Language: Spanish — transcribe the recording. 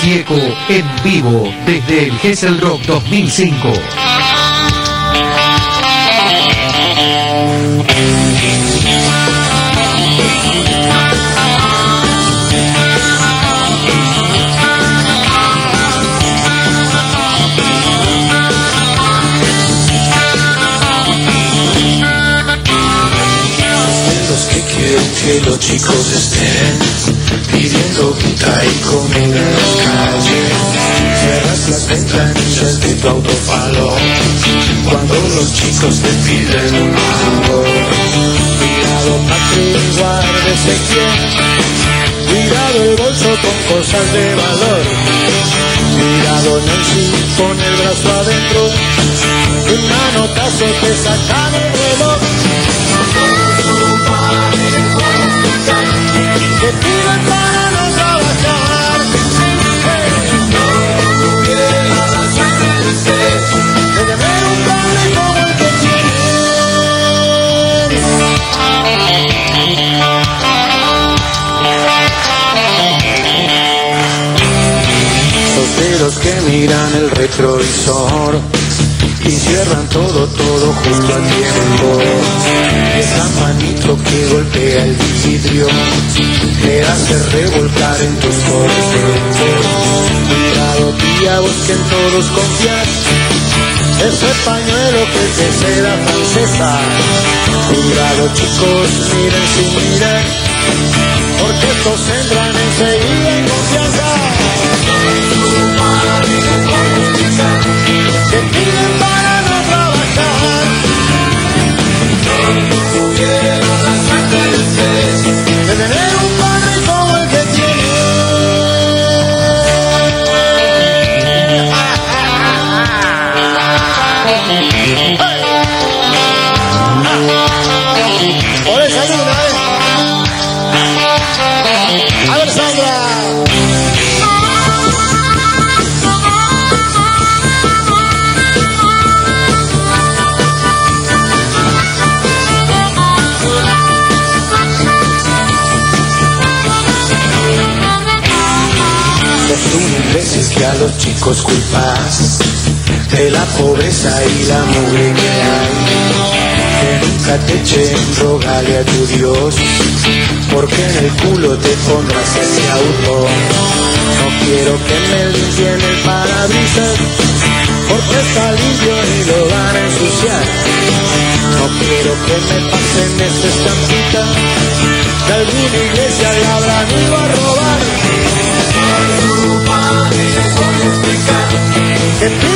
Gieco en vivo desde el Gessel Rock 2005. Los que quieren que los chicos estén pidiendo guita y comida tu cuando los chicos te piden un mango. Cuidado pa' que guardes el pie. Cuidado el bolso con cosas de valor. Cuidado Nancy con el brazo adentro. Un manotazo te saca el reloj. Sos de los que miran el retrovisor y cierran todo, todo junto al tiempo. Esa manito que golpea el vidrio te hace revolcar en tus corazones. Cuidado, tía, busquen todos confiar. Ese pañuelo que es de seda francesa. Cuidado, chicos, miren sin mirar, porque entran a los chicos culpas de la pobreza y la mugre que hay. Que nunca te echen, rogale a tu Dios, porque en el culo te pondrás ese auto. No quiero que me limpien el parabrisas, porque está limpio y lo van a ensuciar. No quiero que me pasen esa estampita, de alguna iglesia la habrán ido a robar. te